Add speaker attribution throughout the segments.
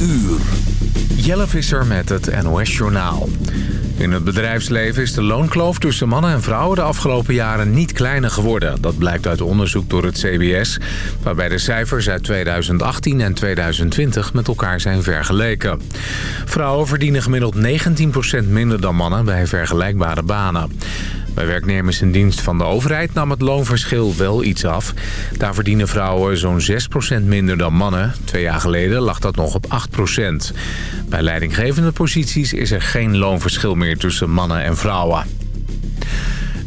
Speaker 1: uur.
Speaker 2: Jelle Visser met het NOS-journaal. In het bedrijfsleven is de loonkloof tussen mannen en vrouwen de afgelopen jaren niet kleiner geworden. Dat blijkt uit onderzoek door het CBS, waarbij de cijfers uit 2018 en 2020 met elkaar zijn vergeleken. Vrouwen verdienen gemiddeld 19% minder dan mannen bij vergelijkbare banen. Bij werknemers in dienst van de overheid nam het loonverschil wel iets af. Daar verdienen vrouwen zo'n 6% minder dan mannen. Twee jaar geleden lag dat nog op 8%. Bij leidinggevende posities is er geen loonverschil meer tussen mannen en vrouwen.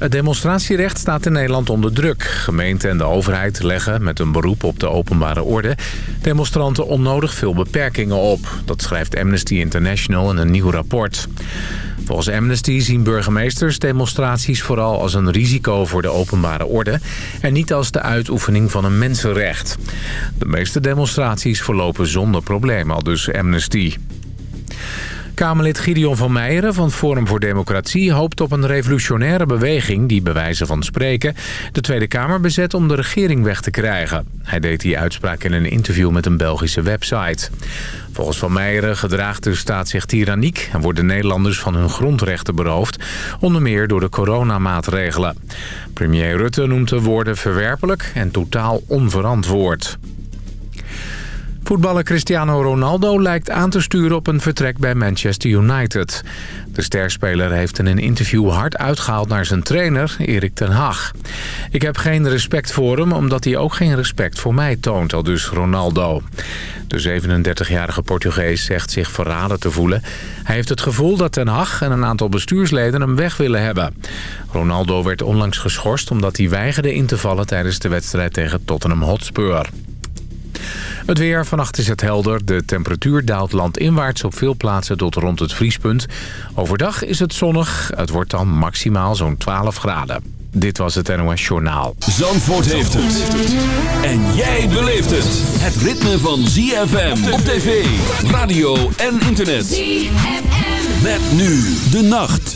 Speaker 2: Het demonstratierecht staat in Nederland onder druk. Gemeenten en de overheid leggen met een beroep op de openbare orde... demonstranten onnodig veel beperkingen op. Dat schrijft Amnesty International in een nieuw rapport. Volgens Amnesty zien burgemeesters demonstraties vooral als een risico voor de openbare orde... en niet als de uitoefening van een mensenrecht. De meeste demonstraties verlopen zonder problemen, al dus Amnesty. Kamerlid Gideon van Meijeren van Forum voor Democratie hoopt op een revolutionaire beweging die bij wijze van spreken de Tweede Kamer bezet om de regering weg te krijgen. Hij deed die uitspraak in een interview met een Belgische website. Volgens Van Meijeren gedraagt de staat zich tyranniek en worden Nederlanders van hun grondrechten beroofd, onder meer door de coronamaatregelen. Premier Rutte noemt de woorden verwerpelijk en totaal onverantwoord. Voetballer Cristiano Ronaldo lijkt aan te sturen op een vertrek bij Manchester United. De sterspeler heeft in een interview hard uitgehaald naar zijn trainer, Erik ten Hag. Ik heb geen respect voor hem, omdat hij ook geen respect voor mij toont, al dus Ronaldo. De 37-jarige Portugees zegt zich verraden te voelen. Hij heeft het gevoel dat ten Hag en een aantal bestuursleden hem weg willen hebben. Ronaldo werd onlangs geschorst omdat hij weigerde in te vallen tijdens de wedstrijd tegen Tottenham Hotspur. Het weer, vannacht is het helder. De temperatuur daalt landinwaarts op veel plaatsen tot rond het vriespunt. Overdag is het zonnig. Het wordt dan maximaal zo'n 12 graden. Dit was het NOS Journaal.
Speaker 1: Zandvoort heeft het. En jij beleeft het. Het ritme van ZFM op tv, radio en internet. ZFM. Met nu de nacht.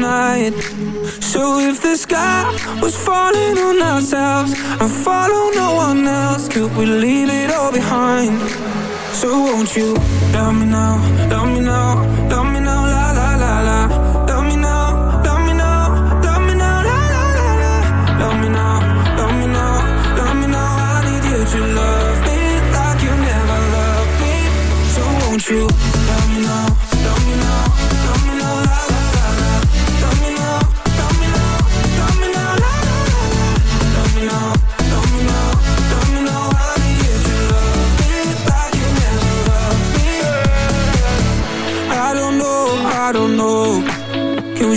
Speaker 3: night So if the sky was falling on ourselves And follow no one else Could we leave it all behind? So won't you love me now, love me now, love me now, la la la la Love me now, love me now, love me now, la la la la Love me now, love me now, love me now I need
Speaker 4: you to love me like you never loved me So won't you love me now, love me now, love me now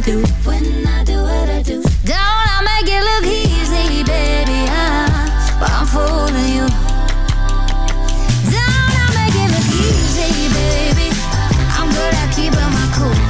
Speaker 4: Do. When I do what I do. Don't I make it
Speaker 5: look easy, baby? I, but I'm fooling you. Don't I make it look easy, baby? Ah, I'm good at keeping my cool.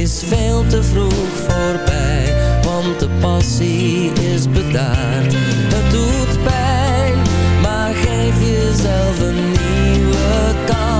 Speaker 5: is veel te vroeg voorbij, want de passie is bedaard. Het doet pijn, maar geef jezelf een nieuwe kans.